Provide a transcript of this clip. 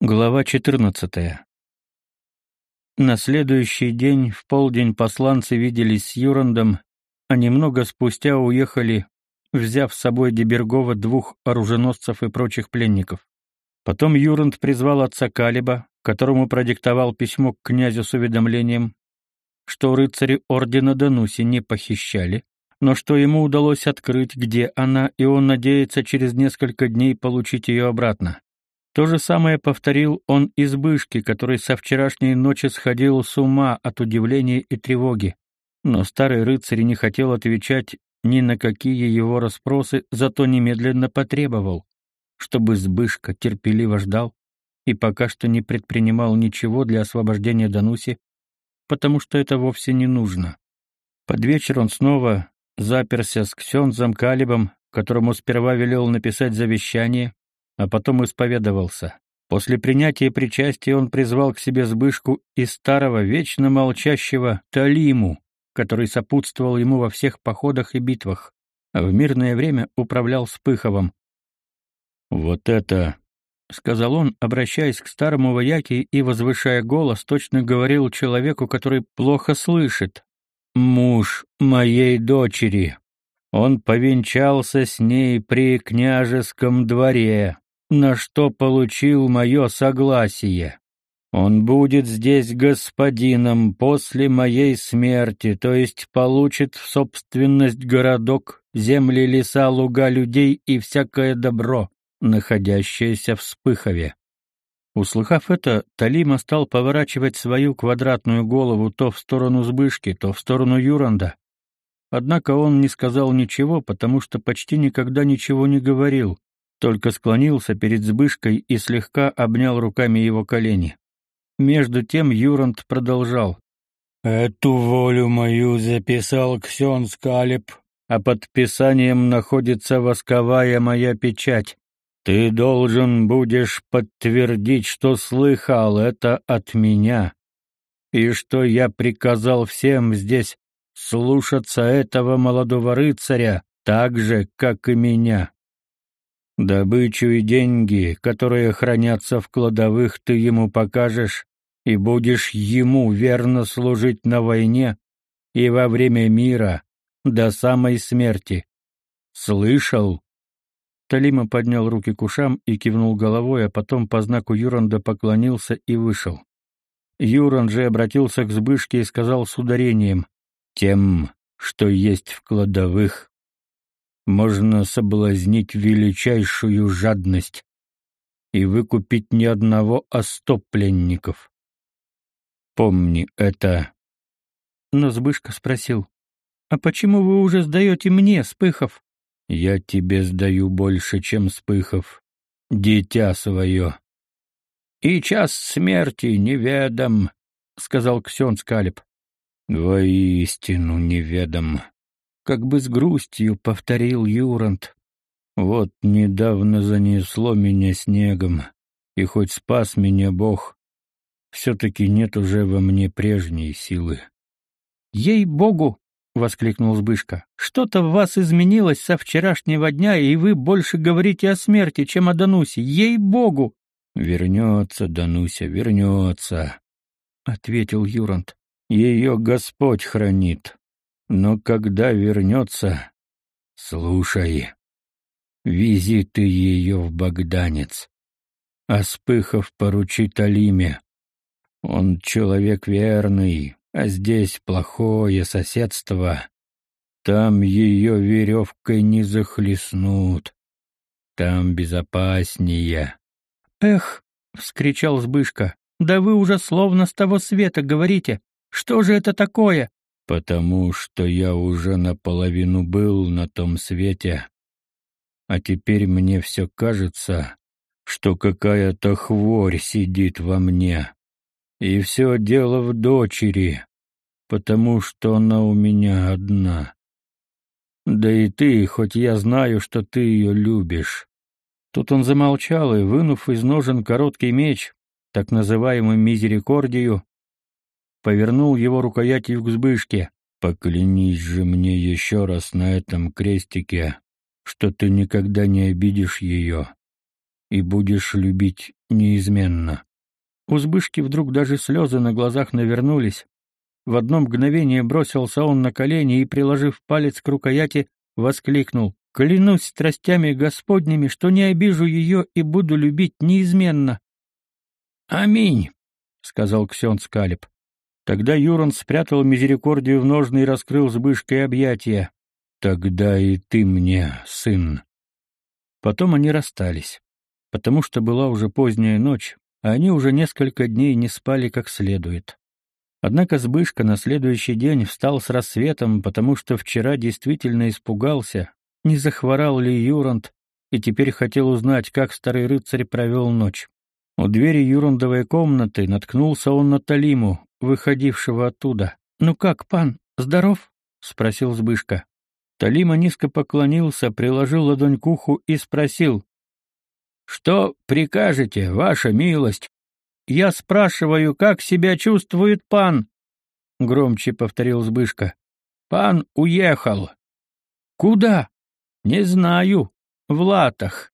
Глава 14. На следующий день в полдень посланцы виделись с Юрандом, а немного спустя уехали, взяв с собой Дебергова двух оруженосцев и прочих пленников. Потом Юранд призвал отца Калиба, которому продиктовал письмо к князю с уведомлением, что рыцари ордена Дануси не похищали, но что ему удалось открыть, где она, и он надеется через несколько дней получить ее обратно. То же самое повторил он избышке, который со вчерашней ночи сходил с ума от удивления и тревоги. Но старый рыцарь не хотел отвечать ни на какие его расспросы, зато немедленно потребовал, чтобы Збышка терпеливо ждал и пока что не предпринимал ничего для освобождения Дануси, потому что это вовсе не нужно. Под вечер он снова заперся с Ксензом Калибом, которому сперва велел написать завещание, а потом исповедовался. После принятия причастия он призвал к себе Збышку и старого, вечно молчащего Талиму, который сопутствовал ему во всех походах и битвах, а в мирное время управлял Спыховым. «Вот это...» — сказал он, обращаясь к старому вояке и возвышая голос, точно говорил человеку, который плохо слышит. «Муж моей дочери. Он повенчался с ней при княжеском дворе на что получил мое согласие. Он будет здесь господином после моей смерти, то есть получит в собственность городок, земли, леса, луга людей и всякое добро, находящееся в Спыхове. Услыхав это, Талима стал поворачивать свою квадратную голову то в сторону Збышки, то в сторону Юранда. Однако он не сказал ничего, потому что почти никогда ничего не говорил, только склонился перед Збышкой и слегка обнял руками его колени. Между тем Юрант продолжал. «Эту волю мою записал Ксен Скалеб, а подписанием находится восковая моя печать. Ты должен будешь подтвердить, что слыхал это от меня, и что я приказал всем здесь слушаться этого молодого рыцаря так же, как и меня. Добычу и деньги, которые хранятся в кладовых, ты ему покажешь, и будешь ему верно служить на войне и во время мира, до самой смерти. Слышал?» Талима поднял руки к ушам и кивнул головой, а потом по знаку Юранда поклонился и вышел. Юран же обратился к Збышке и сказал с ударением, «Тем, что есть в кладовых, можно соблазнить величайшую жадность и выкупить не одного, а сто пленников. Помни это. Но Збышка спросил, «А почему вы уже сдаете мне, Спыхов?» «Я тебе сдаю больше, чем Спыхов. Дитя свое». «И час смерти неведом», — сказал Ксен Скалеб. «Воистину неведом», как бы с грустью повторил Юрант. Вот недавно занесло меня снегом, и хоть спас меня Бог, все-таки нет уже во мне прежней силы. «Ей-богу!» — воскликнул Збышка. «Что-то в вас изменилось со вчерашнего дня, и вы больше говорите о смерти, чем о Данусе. Ей-богу!» «Вернется, Дануся, вернется», — ответил Юрант. «Ее Господь хранит. Но когда вернется, слушай, вези ты ее в Богданец. А Спыхов поручит Алиме. Он человек верный, а здесь плохое соседство. Там ее веревкой не захлестнут. Там безопаснее. «Эх!» — вскричал Збышка. «Да вы уже словно с того света говорите. Что же это такое?» Потому что я уже наполовину был на том свете, а теперь мне все кажется, что какая-то хворь сидит во мне. И все дело в дочери, потому что она у меня одна. Да и ты, хоть я знаю, что ты ее любишь. Тут он замолчал и, вынув из ножен короткий меч, так называемый мизерикордию, повернул его рукоятью к Збышке. «Поклянись же мне еще раз на этом крестике, что ты никогда не обидишь ее и будешь любить неизменно. У Збышки вдруг даже слезы на глазах навернулись. В одно мгновение бросился он на колени и, приложив палец к рукояти, воскликнул. «Клянусь страстями Господними, что не обижу ее и буду любить неизменно». «Аминь», — сказал Ксен Скалеб. Тогда Юрон спрятал мизерикордию в ножны и раскрыл с бышкой объятия. «Тогда и ты мне, сын». Потом они расстались, потому что была уже поздняя ночь, а они уже несколько дней не спали как следует. Однако Збышка на следующий день встал с рассветом, потому что вчера действительно испугался, не захворал ли Юрант, и теперь хотел узнать, как старый рыцарь провел ночь. У двери Юрандовой комнаты наткнулся он на Талиму, выходившего оттуда. «Ну как, пан, здоров?» — спросил Збышка. Талима низко поклонился, приложил ладонь к уху и спросил. «Что прикажете, ваша милость?» «Я спрашиваю, как себя чувствует пан?» — громче повторил Збышка. «Пан уехал». «Куда?» «Не знаю. В латах.